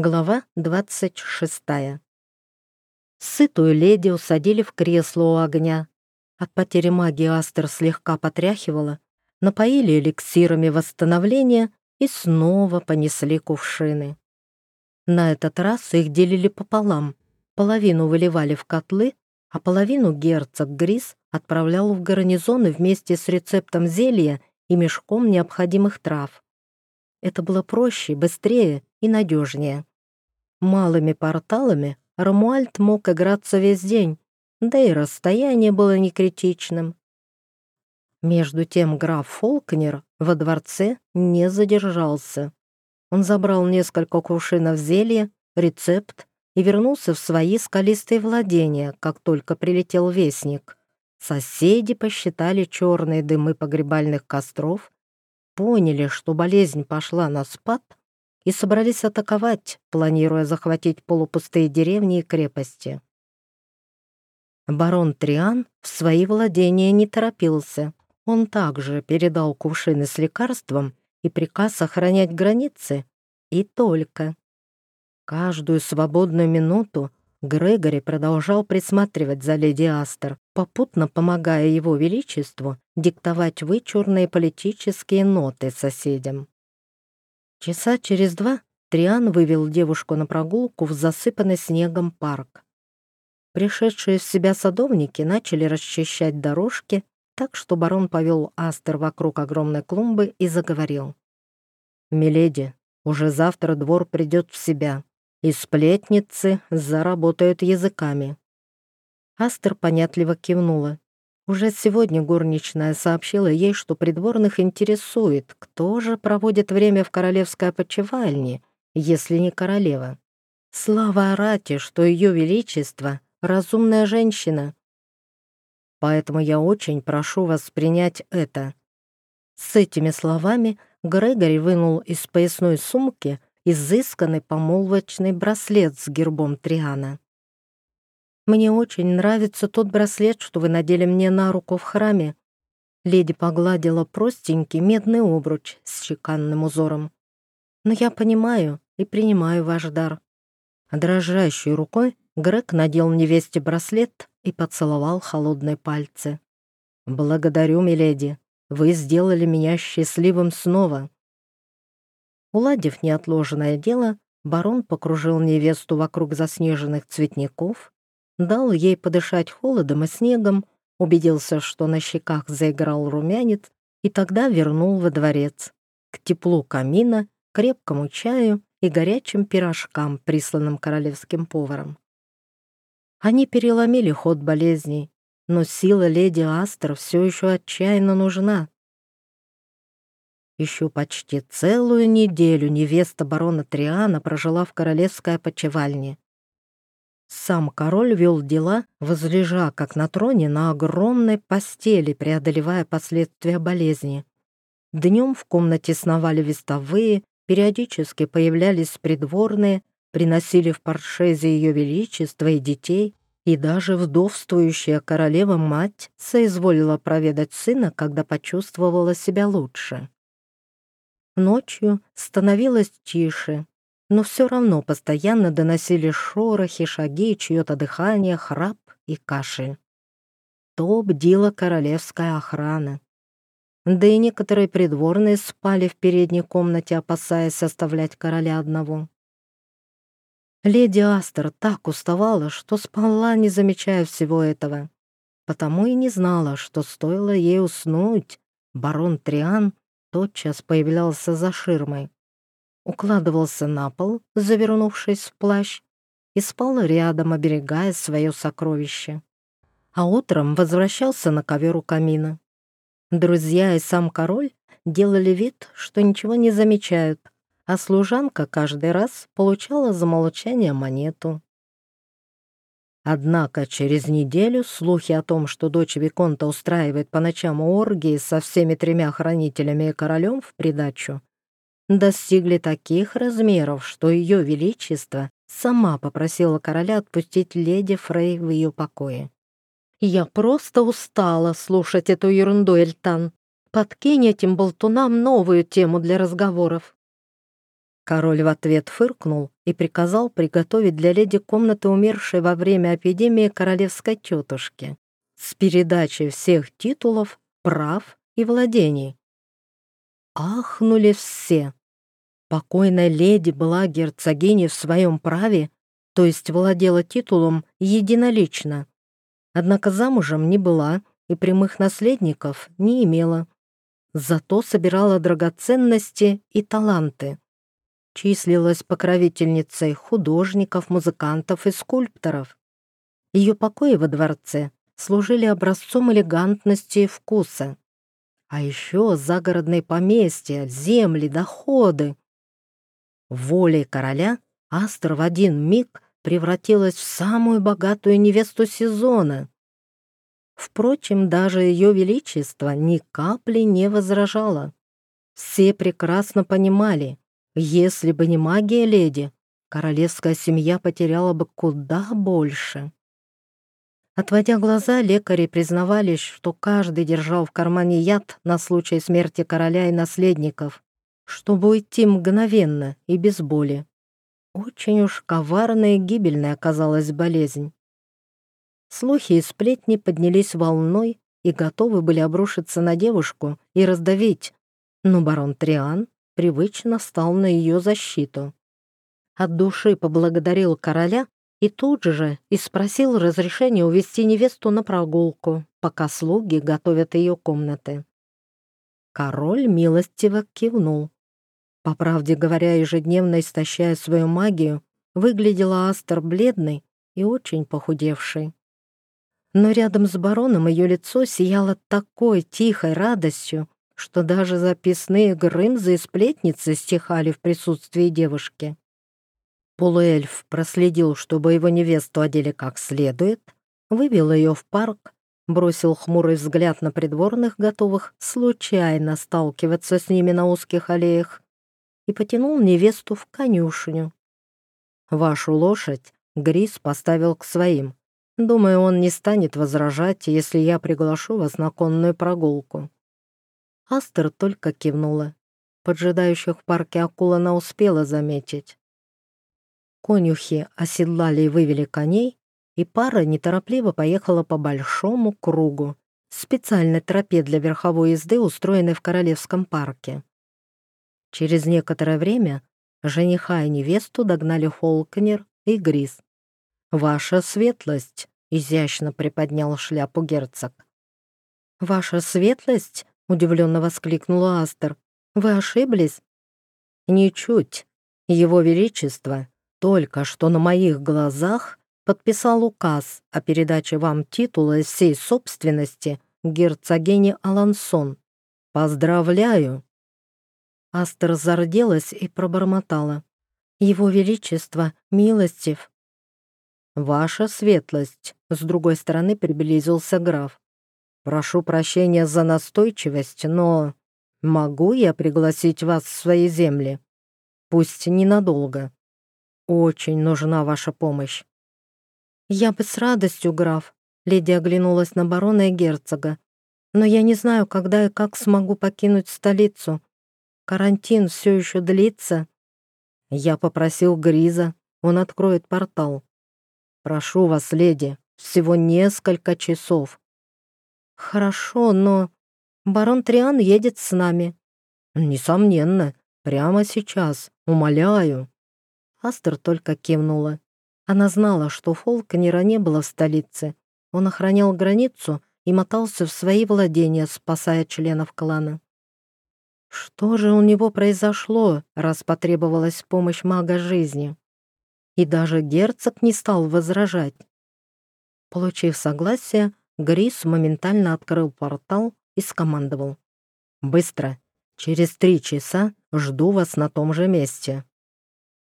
Глава двадцать шестая. Сытую леди усадили в кресло у огня. От потери магии Астер слегка потряхивала, напоили эликсирами восстановления и снова понесли кувшины. На этот раз их делили пополам. Половину выливали в котлы, а половину герцог Грис отправлял в гарнизоны вместе с рецептом зелья и мешком необходимых трав. Это было проще, быстрее и надежнее. Малыми порталами Рамуальд мог играться весь день, да и расстояние было не критичным. Между тем граф Фолкнер во дворце не задержался. Он забрал несколько кувшинов зелья, рецепт и вернулся в свои скалистые владения, как только прилетел вестник. Соседи посчитали черные дымы погребальных костров, поняли, что болезнь пошла на спад и собрались атаковать, планируя захватить полупустые деревни и крепости. Барон Триан в свои владения не торопился. Он также передал кувшины с лекарством и приказ охранять границы. И только. Каждую свободную минуту Грегори продолжал присматривать за леди Астер, попутно помогая его величеству диктовать вычурные политические ноты соседям. Часа через два Триан вывел девушку на прогулку в засыпанный снегом парк. Пришедшие в себя садовники начали расчищать дорожки, так что барон повел Астер вокруг огромной клумбы и заговорил. «Миледи, уже завтра двор придет в себя, и сплетницы заработают языками». Астер понятливо кивнула. Уже сегодня горничная сообщила ей, что придворных интересует, кто же проводит время в королевской опочивальне, если не королева. Слава Арате, что ее величество — разумная женщина. Поэтому я очень прошу вас принять это. С этими словами Грегори вынул из поясной сумки изысканный помолвочный браслет с гербом Триана. Мне очень нравится тот браслет, что вы надели мне на руку в храме». Леди погладила простенький медный обруч с чеканным узором. «Но я понимаю и принимаю ваш дар». Дрожащей рукой Грег надел невесте браслет и поцеловал холодные пальцы. «Благодарю, миледи. Вы сделали меня счастливым снова». Уладив неотложное дело, барон покружил невесту вокруг заснеженных цветников дал ей подышать холодом и снегом, убедился, что на щеках заиграл румянец, и тогда вернул во дворец, к теплу камина, крепкому чаю и горячим пирожкам, присланным королевским поваром. Они переломили ход болезней, но сила леди Астер все еще отчаянно нужна. Еще почти целую неделю невеста барона Триана прожила в королевской опочивальне. Сам король вел дела, возлежа, как на троне, на огромной постели, преодолевая последствия болезни. Днем в комнате сновали вестовые, периодически появлялись придворные, приносили в паршезе ее величество и детей, и даже вдовствующая королева-мать соизволила проведать сына, когда почувствовала себя лучше. Ночью становилось тише, но все равно постоянно доносили шорохи, шаги, чье-то дыхание, храп и кашель. То бдила королевская охрана. Да и некоторые придворные спали в передней комнате, опасаясь оставлять короля одного. Леди Астер так уставала, что спала, не замечая всего этого. Потому и не знала, что стоило ей уснуть. Барон Триан тотчас появлялся за ширмой укладывался на пол, завернувшись в плащ, и спал рядом, оберегая свое сокровище. А утром возвращался на ковер у камина. Друзья и сам король делали вид, что ничего не замечают, а служанка каждый раз получала за молчание монету. Однако через неделю слухи о том, что дочь Виконта устраивает по ночам оргии со всеми тремя хранителями и королем в придачу, достигли таких размеров, что ее величество сама попросила короля отпустить леди Фрей в ее покое. «Я просто устала слушать эту ерунду, Эльтан. Подкинь этим болтунам новую тему для разговоров». Король в ответ фыркнул и приказал приготовить для леди комнаты умершей во время эпидемии королевской тетушки с передачей всех титулов, прав и владений. Ахнули все. Покойная леди была герцогиней в своем праве, то есть владела титулом единолично. Однако замужем не была и прямых наследников не имела. Зато собирала драгоценности и таланты. Числилась покровительницей художников, музыкантов и скульпторов. Ее покои во дворце служили образцом элегантности и вкуса. А еще загородные поместья, земли, доходы. Волей короля Астр в один миг превратилась в самую богатую невесту сезона. Впрочем, даже ее величество ни капли не возражало. Все прекрасно понимали, если бы не магия леди, королевская семья потеряла бы куда больше. Отводя глаза, лекари признавались, что каждый держал в кармане яд на случай смерти короля и наследников, чтобы уйти мгновенно и без боли. Очень уж коварная и гибельная оказалась болезнь. Слухи и сплетни поднялись волной и готовы были обрушиться на девушку и раздавить, но барон Триан привычно стал на ее защиту. От души поблагодарил короля и тут же и спросил разрешения увести невесту на прогулку, пока слуги готовят ее комнаты. Король милостиво кивнул. По правде говоря, ежедневно истощая свою магию, выглядела Астер бледной и очень похудевшей. Но рядом с бароном ее лицо сияло такой тихой радостью, что даже записные грымзы и сплетницы стихали в присутствии девушки. Полуэльф проследил, чтобы его невесту одели как следует, вывел ее в парк, бросил хмурый взгляд на придворных, готовых случайно сталкиваться с ними на узких аллеях, и потянул невесту в конюшню. Вашу лошадь Грис поставил к своим. Думаю, он не станет возражать, если я приглашу вас на конную прогулку. Астер только кивнула. Поджидающих в парке акул она успела заметить. Конюхи оседлали и вывели коней, и пара неторопливо поехала по большому кругу, специальной тропе для верховой езды, устроенной в Королевском парке. Через некоторое время жениха и невесту догнали Холкнер и Грис. «Ваша светлость!» — изящно приподнял шляпу герцог. «Ваша светлость?» — удивленно воскликнула Астер. «Вы ошиблись?» «Ничуть. Его Величество только что на моих глазах подписал указ о передаче вам титула всей собственности герцогини Алансон. Поздравляю!» Астер зарделась и пробормотала. «Его Величество, милостив!» «Ваша светлость!» — с другой стороны приблизился граф. «Прошу прощения за настойчивость, но могу я пригласить вас в свои земли? Пусть ненадолго. Очень нужна ваша помощь». «Я бы с радостью, граф», — леди оглянулась на барона и герцога. «Но я не знаю, когда и как смогу покинуть столицу. Карантин все еще длится. Я попросил Гриза, он откроет портал. Прошу вас, леди, всего несколько часов. Хорошо, но барон Триан едет с нами. Несомненно, прямо сейчас, умоляю. Астер только кивнула. Она знала, что Фолкнера не было в столице. Он охранял границу и мотался в свои владения, спасая членов клана. Что же у него произошло, раз потребовалась помощь мага жизни? И даже герцог не стал возражать. Получив согласие, Грис моментально открыл портал и скомандовал. «Быстро! Через три часа жду вас на том же месте».